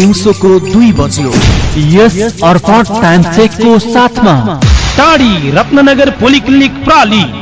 दिउँसोको दुई बज्यो। यस अर्पण टाइम चेकको साथमा टाढी रत्नगर पोलिक्लिनिक प्राली।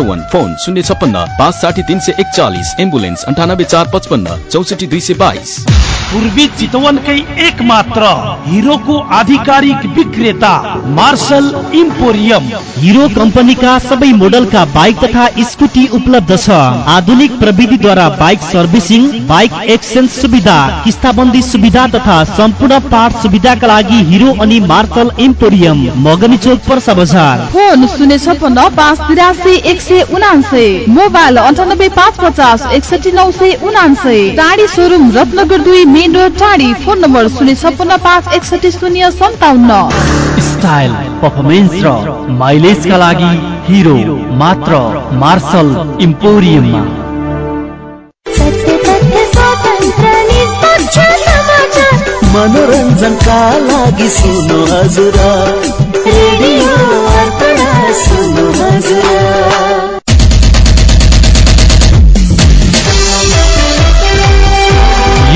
चितवन फोन शून्य छप्पन्न पाँच साठी तिन सय एकचालिस एम्बुलेन्स अन्ठानब्बे चार पचपन्न चौसठी दुई सय बाइस। पूर्वी चितवनकै एक मात्र हिरोको आधिकारिक विक्रेता मार्शल इम्पोरियम। हिरो कम्पनीका सबै मोडलका बाइक तथा स्कुटी उपलब्ध छ। आधुनिक प्रविधिद्वारा बाइक सर्भिसिङ बाइक एक्सचेन्ज सुविधा किस्ताबन्दी सुविधा तथा सम्पूर्ण पार्ट सुविधाका लागि हिरो अनि मार्शल इम्पोरियम मगनी चोक पर्सा बजार। फोन शून्य छप्पन्न पाँच तिरासी एक सय उनान्सय मोबाइल अन्ठानब्बे पाँच पचास एकसठी नौ सय उनान्सय टाढी सोरुम रत्नगर दुई main road Tadhi phone number शून्य छप्पन्न पाँच एकसठी शून्य सन्ताउन्न। स्टाइल पर्फर्मेन्स र माइलेजका लागि हिरो मात्र मार्शल इम्पोरियममा मनोरञ्जनका लागि सुन्नु हजुर। सुन्नु हजुर।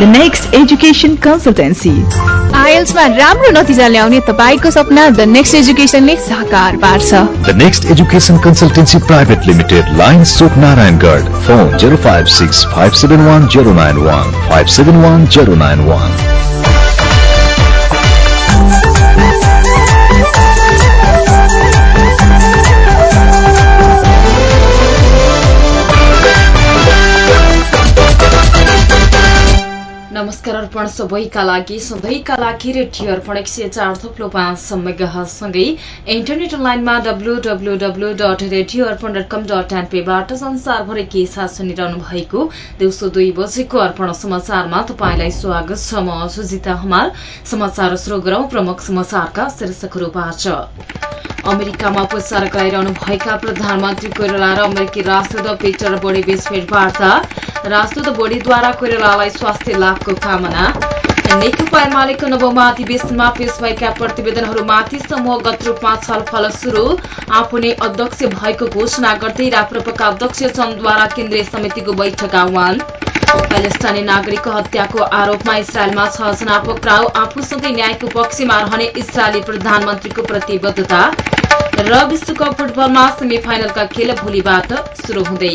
द नेक्स्ट एजुकेसन कन्सल्टेन्सी आइएल्समा राम्रो नतिजा ल्याउने तपाईँको सपना द नेक्स्ट एजुकेसनले साकार पार्छ। The next education consultancy private limited line Chowk Narayangarh phone zero five six five seven one zero nine one five seven one zero nine one Arpan सबैका लागि सधैँका लागि रेडियो अर्पण एक सय चार थप्लो पाँच सँगै इन्टरनेट अनलाइनमा W W W dot radio Arpan dot com dot एनपीबाट संसारभरि के साथ सुनिरहनु भएको दिउँसो दुई बजेको अर्पण समाचारमा तपाईँलाई स्वागत छ। म सुजिता हमाल। समाचार शुरू गरौं प्रमुख समाचारका शीर्षकहरूबाट अमेरिकामा उपचार गराइरहनु भएका प्रधानमन्त्री कोइराला र अमेरिकी राजदूत पिटर बोडी बीच भेटवार्ता राजदूत बोडीद्वारा कोइरालालाई स्वास्थ्य लाभको कामना। नेकपा एमालेको नवौं अधिवेशनमा पेश भएका प्रतिवेदनहरूमाथि समूहगत रूपमा छलफल शुरू आफू नै अध्यक्ष भएको घोषणा गर्दै राप्रपाका अध्यक्ष चन्दद्वारा केन्द्रीय समितिको बैठक आह्वान। प्यालेस्टाइनी नागरिकको हत्याको आरोपमा इजरायलमा छ जना पक्राउ आफूसँगै न्यायको पक्षमा रहने इजरायली प्रधानमन्त्रीको प्रतिबद्धता। र विश्वकप फुटबलमा सेमी फाइनलका खेल भोलिबाट शुरू हुँदै।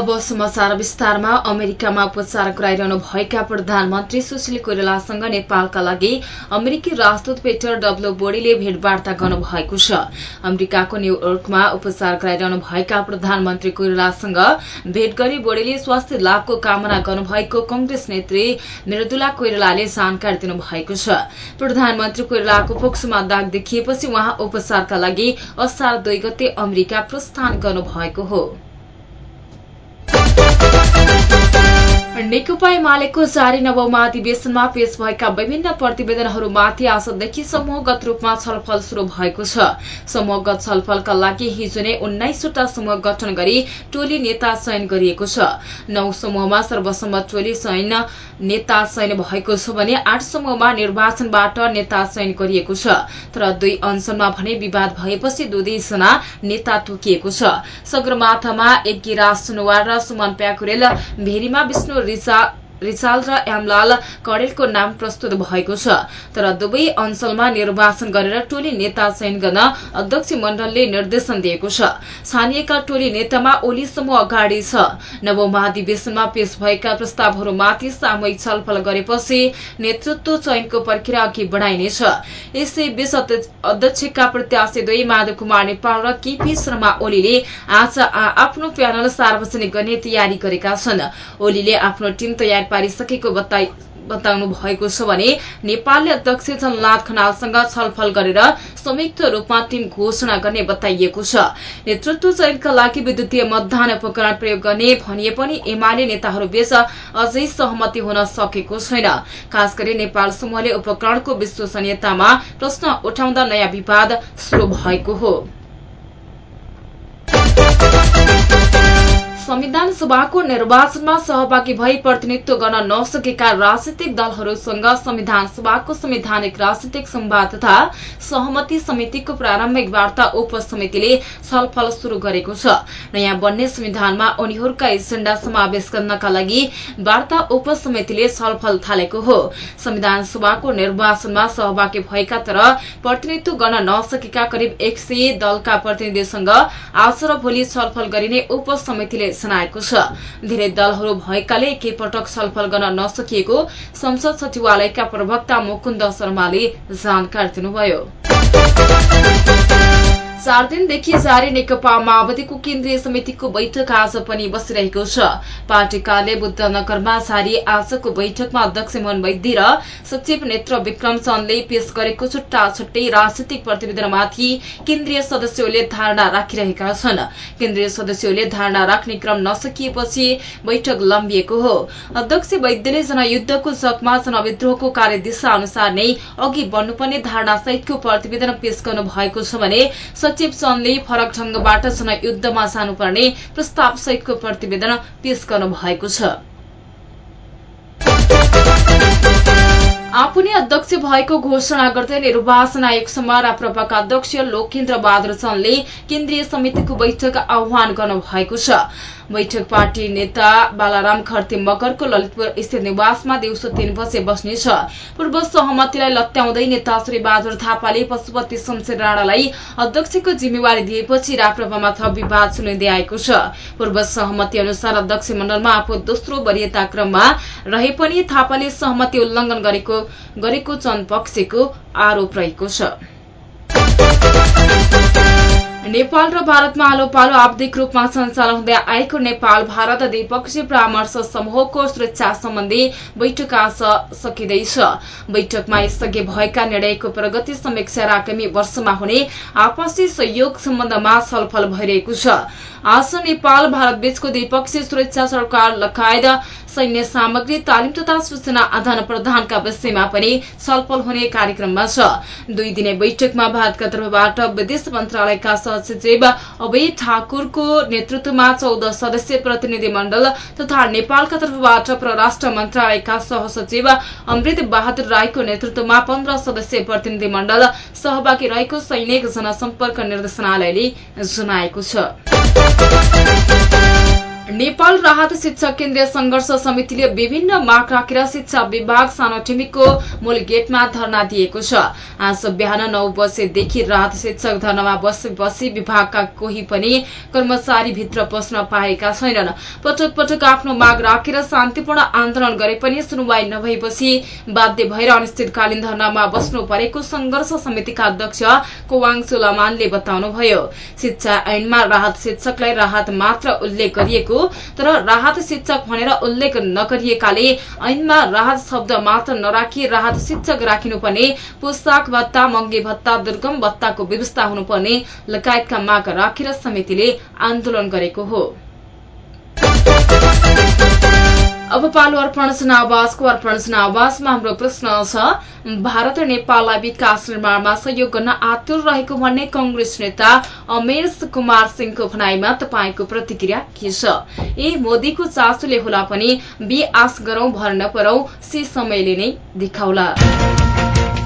अब समाचार विस्तारमा अमेरिकामा उपचार गराइरहनु भएका प्रधानमन्त्री सुशील कोइरालासँग नेपालका लागि अमेरिकी राजदूत पेटर डब्लु बोडीले भेटवार्ता गर्नु भएको छ। अमेरिकाको न्यूयोर्कमा उपचार गराइरहनु भएका प्रधानमन्त्री कोइरालासँग भेट गरी बोडीले स्वास्थ्य लाभको कामना गर्नुभएको कंग्रेस नेत्री मृदुला कोइरालाले जानकारी दिनुभएको छ। प्रधानमन्त्री कोइरालाको पोक्सोमा दाग देखिएपछि उहाँ उपचारका लागि असार दुई गते अमेरिका प्रस्थान गर्नुभएको हो। नेकपा एमालेको जारी नवौं महाधिवेशनमा पेश भएका विभिन्न प्रतिवेदनहरूमाथि आजदेखि समूहगत रूपमा छलफल शुरू भएको छ समूहगत छलफलका लागि हिजो नै उन्नाइसवटा समूह गठन गरी टोली नेता चयन गरिएको छ नौ समूहमा सर्वसम्मत टोली चयन नेता चयन भएको छ भने आठ समूहमा निर्वाचनबाट नेता चयन गरिएको छ तर दुई अञ्चलमा भने विवाद भएपछि दुई दुईजना नेता तोकिएको छ सगरमाथामा एक गिराज सुनवार र सुमन प्याकुरेल भेरीमा विष्णु Odisha रिचाल र एमलाल कडेलको नाम प्रस्तुत भएको छ। तर दुवै अञ्चलमा निर्वाचन गरेर टोली नेता चयन गर्न अध्यक्ष मण्डलले निर्देशन दिएको छ। छानिएका टोली नेतामा ओली समूह अगाडि छ। नवौं महाधिवेशनमा पेश भएका प्रस्तावहरूमाथि सामूहिक छलफल गरेपछि नेतृत्व चयनको प्रक्रिया अघि बढ़ाइनेछ। यसैबीच अध्यक्षका प्रत्याशी दुई माधव कुमार नेपाल र केपी शर्मा ओलीले आज आफ्नो प्यानल सार्वजनिक गर्ने तयारी गरेका छन्। ओलीले आफ्नो टीम तयार पारिसकेको बताउनु भएको छ भने नेपालले अध्यक्ष जननाथ खनालसँग छलफल गरेर संयुक्त रूपमा टीम घोषणा गर्ने बताइएको छ। नेतृत्व चयनका लागि विद्युतीय मतदान उपकरण प्रयोग गर्ने भनिए पनि एमाले नेताहरूबीच अझै सहमति हुन सकेको छैन। खास नेपाल समूहले उपकरणको विश्वसनीयतामा प्रश्न उठाउँदा नयाँ विवाद शुरू भएको हो। संविधान सभाको निर्वाचनमा सहभागी भई प्रतिनिधित्व गर्न नसकेका राजनीतिक दलहरूसँग संविधान सभाको संवैधानिक राजनीतिक संवाद तथा सहमति समितिको प्रारम्भिक वार्ता उपसमितिले छलफल शुरू गरेको छ। नयाँ बन्ने संविधानमा उनीहरूका एजेण्डा समावेश गर्नका लागि वार्ता उपसमितिले छलफल थालेको हो। संविधान सभाको निर्वाचनमा सहभागी भएका तर प्रतिनिधित्व गर्न नसकेका करिब एक दलका प्रतिनिधिसँग आज र भोलि छलफल गरिने उपसमितिले छ। धेरै दलहरू भएकाले एकैपटक छलफल गर्न नसकिएको संसद सचिवालयका प्रवक्ता मुकुन्द शर्माले जानकारी दिनुभयो। चार दिनदेखि जारी नेकपा माओवादीको केन्द्रीय समितिको बैठक आज पनि बसिरहेको छ। पार्टी कार्यालय बुद्धनगरमा जारी आजको बैठकमा अध्यक्ष मोहन वैद्य र सचिव नेत्र विक्रम चन्दले पेश गरेको छुट्टा छुट्टै राजनीतिक प्रतिवेदनमाथि केन्द्रीय सदस्यहरूले धारणा राखिरहेका छन्। केन्द्रीय सदस्यहरूले धारणा राख्ने क्रम नसकिएपछि बैठक लम्बिएको हो। अध्यक्ष वैद्यले जनयुद्धको जगमा जनविद्रोहको कार्यदिशा अनुसार नै अघि बढ्नुपर्ने धारणा सहितको प्रतिवेदन पेश गर्नु भएको छ भने सचिव चन्दले फरक ढंगबाट जनयुद्धमा जानुपर्ने प्रस्ताव सहितको प्रतिवेदन पेश गर्नु भएको छ। आफू नै अध्यक्ष भएको घोषणा गर्दै निर्वाचन आयोगसम्म राप्रपाका अध्यक्ष लोकेन्द्र बहादुर चन्दले केन्द्रीय समितिको बैठक आह्वान गर्नुभएको छ। बैठक पार्टी नेता बालाराम खर्ती मगरको ललितपुर स्थित निवासमा दिउँसो तीन बजे बस्नेछ। पूर्व सहमतिलाई लत्याउँदै नेता श्री बहादुर थापाले पशुपति शमशेर राणालाई अध्यक्षको जिम्मेवारी दिएपछि राप्रपामा थप विवाद सुनिँदै आएको छ। पूर्व सहमति अनुसार अध्यक्ष मण्डलमा आफू दोस्रो वरियता क्रममा रहे पनि थापाले सहमति उल्लंघन गरेको गरेको पक्षको आरोप रहेको छ। नेपाल र भारतमा आलो पालो आवधिक रूपमा सञ्चालन हुँदै आएको नेपाल भारत द्विपक्षीय परामर्श समूहको सुरक्षा सम्बन्धी बैठक आज सकिँदैछ। बैठकमा यसअघि भएका निर्णयको प्रगति समीक्षा र आगामी वर्षमा हुने आपसी सहयोग सम्बन्धमा छलफल भइरहेको छ। आज नेपाल भारत बीचको द्विपक्षीय सुरक्षा सरकार लगायत सैन्य सामग्री तालिम तथा सूचना आदान प्रदानका विषयमा पनि छलफल हुने कार्यक्रममा छ। दुई दिने बैठकमा भारतका तर्फबाट विदेश मन्त्रालयका सहसचिव अभय ठाकुरको नेतृत्वमा चौध सदस्यीय प्रतिनिधि मण्डल तथा नेपालका तर्फबाट परराष्ट्र मन्त्रालयका सहसचिव अमृत बहादुर राईको नेतृत्वमा पन्ध्र सदस्यीय प्रतिनिधि मण्डल सहभागी रहेको सैनिक जनसम्पर्क निर्देशनालयले जनाएको छ। नेपाल राहत शिक्षक केन्द्रीय संघर्ष समितिले विभिन्न माग राखेर शिक्षा विभाग सानो टिमीको मूल गेटमा धरना दिएको छ। आज बिहान नौ बजेदेखि राहत शिक्षक धरनामा बसेपछि विभागका कोही पनि कर्मचारी भित्र पस्न पाएका छैनन्। पटक पटक आफ्नो माग राखेर शान्तिपूर्ण आन्दोलन गरे पनि सुनवाई नभएपछि बाध्य भएर अनिश्चितकालीन धरनामा बस्नु परेको संघर्ष समितिका अध्यक्ष कोवाङ चुलामानले बताउनुभयो। शिक्षा ऐनमा राहत शिक्षकलाई राहत मात्र उल्लेख गरिएको तर राहत शिक्षक भनेर उल्लेख नगरिएकाले ऐनमा राहत शब्द मात्र नराखी राहत शिक्षक राखिनुपर्ने पोसाक भत्ता मंगे भत्ता दुर्गम भत्ताको व्यवस्था हुनुपर्ने लगायतका माग राखेर समितिले आन्दोलन गरेको हो। अब पालो अर्पण जनावासको अर्पण जनावासमा हाम्रो प्रश्न छ भारत र नेपाललाई विकास निर्माणमा सहयोग गर्न आतुर रहेको भन्ने कंग्रेस नेता अमेश कुमार सिंहको भनाईमा तपाईँको प्रतिक्रिया के छ? ए मोदीको चासोले होला पनि बी आश गरौं भर नपरौ सी समयले नै देखाउला।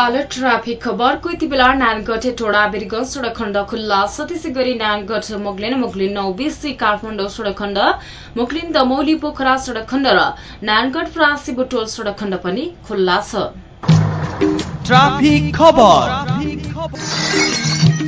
पालो ट्राफिक खबरको यति बेला नानगढ टोडा बिरगंज सड़क खण्ड खुल्ला। छ त्यसै गरी नानगढ मुगलिन मुगलिन नौ बिसी काठमाडौँ सड़क खण्ड। मुगलिन दमौली पोखरा सड़क खण्ड र नानगढ फ्रासी बुटोल सड़क खण्ड पनि खुल्ला छ।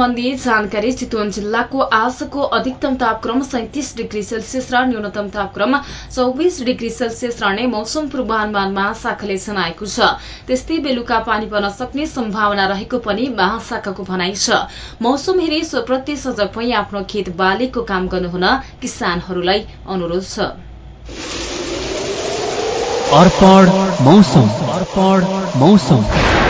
सम्बन्धी जानकारी चितवन जिल्लाको आजको अधिकतम तापक्रम सैतिस डिग्री सेल्सियस र न्यूनतम तापक्रम चौबिस डिग्री सेल्सियस रहने मौसम पूर्वानुमान महाशाखाले जनाएको छ। त्यस्तै बेलुका पानी पर्न सक्ने सम्भावना रहेको पनि महाशाखाको भनाइ छ। मौसम हेरी सोप्रति सजग भई आफ्नो खेत बालीको काम गर्नुहुन किसानहरूलाई अनुरोध छ। अर्पण मौसम। अर्पण मौसम।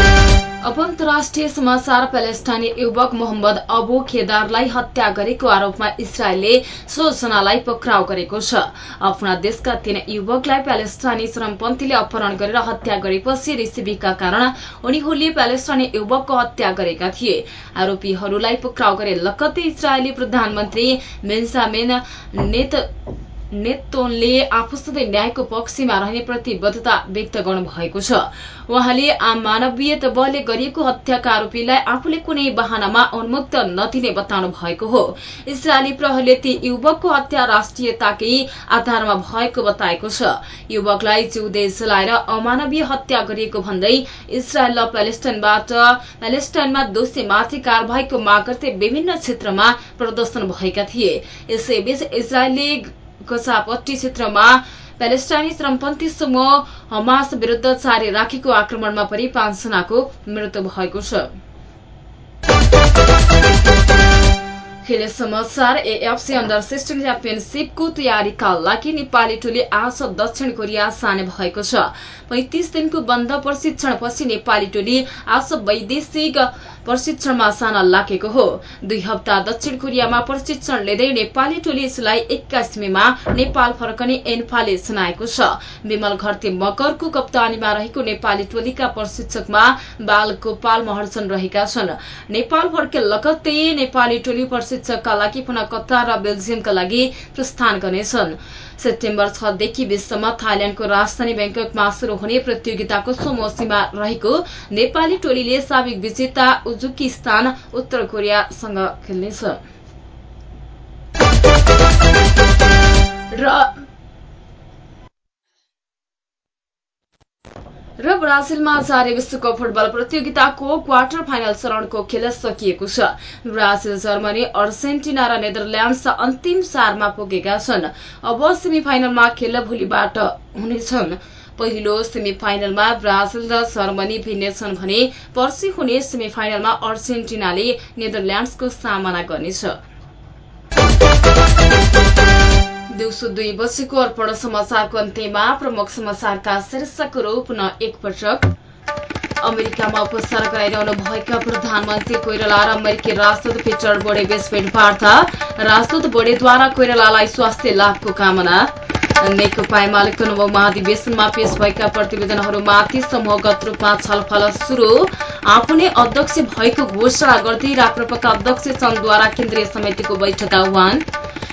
अन्तर्राष्ट्रिय समाचार प्यालेस्टाइनी युवक मोहम्मद अबु खेदारलाई हत्या गरेको आरोपमा इसरायलले सोजनालाई पक्राउ गरेको छ। आफ्ना देशका तीन युवकलाई प्यालेस्टाइनी श्रमपन्थीले अपहरण गरेर हत्या गरेपछि रिसिबीका कारण उनीहरूले प्यालेस्टाइनी युवकको हत्या गरेका थिए। आरोपीहरूलाई पक्राउ गरे लगत्तै इजरायली प्रधानमन्त्री बेन्जामिन नेत नेतोनले आफूसधैँ न्यायको पक्षमा रहने प्रतिबद्धता व्यक्त गर्नुभएको छ। उहाँले आम मानवीय बलले गरिएको हत्याका आरोपीलाई आफूले कुनै बहानामा उन्मुक्त नदिने बताउनु भएको हो। इसरायली प्रहरले ती युवकको हत्या राष्ट्रियताकै आधारमा भएको बताएको छ। युवकलाई जिउँदै जलाएर अमानवीय हत्या गरिएको भन्दै इसरायल र प्यालेस्टाइनबाट प्यालेस्टाइनमा दोषीमाथि कार्यवाहीको माग गर्दै विभिन्न क्षेत्रमा प्रदर्शन भएका थिए। यसैबीच इजरायलले गसापट्टी क्षेत्रमा प्यालेस्टाइनी श्रमपन्थी समूह हमास विरूद्ध जारी राखेको आक्रमणमा पनि पाँचजनाको मृत्यु भएको छ। खेल समाचार एएफसी अन्डर सिक्सटिन च्याम्पियनसिपको तयारीका लागि नेपाली टोली आज दक्षिण कोरिया जाने भएको छ। पैंतिस दिनको बन्द प्रशिक्षणपछि नेपाली टोली आज वैदेशिक प्रशिक्षणमा जान लागेको हो। दुई हप्ता दक्षिण कोरियामा प्रशिक्षण लिँदै नेपाली टोली यसलाई एक्काइस मेमा नेपाल फर्कने एन्फाले जनाएको छ। विमल घरते मकरको कप्तानीमा रहेको नेपाली टोलीका प्रशिक्षकमा बाल गोपाल महर्जन रहेका छन्। नेपाल फर्के लगत्तै नेपाली टोली प्रशिक्षकका लागि पुनः कतार र बेल्जियमका लागि प्रस्थान गर्नेछन्। सेप्टेम्बर छदेखि बीससम्म थाइल्याण्डको राजधानी ब्याङ्ककमा शुरू हुने प्रतियोगिताको सोमोसीमा रहेको नेपाली टोलीले साबिक विजेता उजुकिस्तान उत्तर कोरियासँग खेल्नेछ। र ब्राजिलमा जारी विश्वकप फुटबल प्रतियोगिताको क्वार्टर फाइनल चरणको खेल सकिएको छ। ब्राजिल जर्मनी अर्जेन्टिना र नेदरल्याण्ड्स अन्तिम चारमा पुगेका छन्। अब सेमी फाइनलमा खेल भोलिबाट हुनेछन्। पहिलो सेमी फाइनलमा ब्राजिल र जर्मनी भिन्नेछन् भने पर्सि हुने सेमी फाइनलमा अर्जेन्टिनाले नेदरल्याण्ड्सको सामना गर्नेछ। दिउँसो दुई बजेको अर्पण समाचारको अन्त्यमा प्रमुख समाचारका शीर्षकहरू पुनः एकपटक। अमेरिकामा उपचार गराइरहनु भएका प्रधानमन्त्री कोइराला र अमेरिकी राजदूत पिटर बोडे बीच भेटवार्ता राजदूत बोडेद्वारा कोइरालालाई स्वास्थ्य लाभको कामना। नेकपा एमालेको नव महाधिवेशनमा पेश भएका प्रतिवेदनहरूमाथि समूहगत रूपमा छलफल शुरू आफू नै अध्यक्ष भएको घोषणा गर्दै राप्रपाका अध्यक्ष चन्दद्वारा केन्द्रीय समितिको बैठक आह्वान।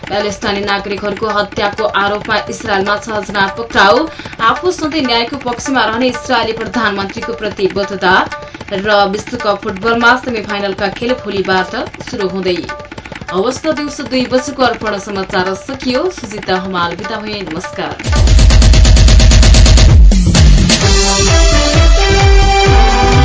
प्यालेस्टाइनी नागरिकहरूको हत्याको आरोपमा इसरायलमा छजना पक्राउ आफू सधैँ न्यायको पक्षमा रहने इसरायली प्रधानमन्त्रीको प्रतिबद्धता र विश्वकप फुटबलमा सेमी फाइनलका खेल भोलिबाट शुरू हुँदै। अवस्था दिउँसो दुई बजेको अर्पण समाचार सकियो। सुजिता हमाल बिदा नमस्कार।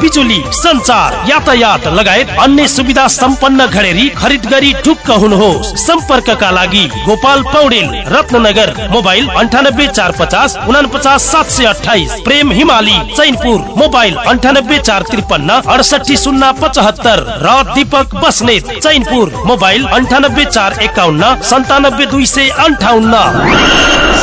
बिजुली संचार यातायात लगायत अन्य सुविधा सम्पन्न घडेरी खरिद गरी ढुक्क हुनुहोस्। सम्पर्कका लागि गोपाल पौडेल रत्नगर मोबाइल अन्ठानब्बे चार पचास उनापचास सात सय अठाइस प्रेम हिमाली चैनपुर मोबाइल अन्ठानब्बे चार त्रिपन्न अडसठी शून्य पचहत्तर। र दीपक बस्नेत चैनपुर मोबाइल अन्ठानब्बे चार एकाउन्न सन्तानब्बे दुई सय अन्ठाउन्न।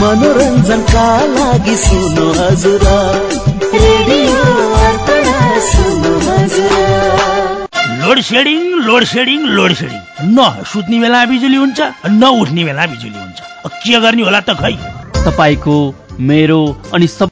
मनोरञ्जनका लागि सुन्नु हजुर। Load shedding load shedding load shedding न सुत्ने बेला बिजुली हुन्छ न उठ्ने बेला बिजुली हुन्छ। अब के गर्ने होला त खै? तपाईँको मेरो अनि सब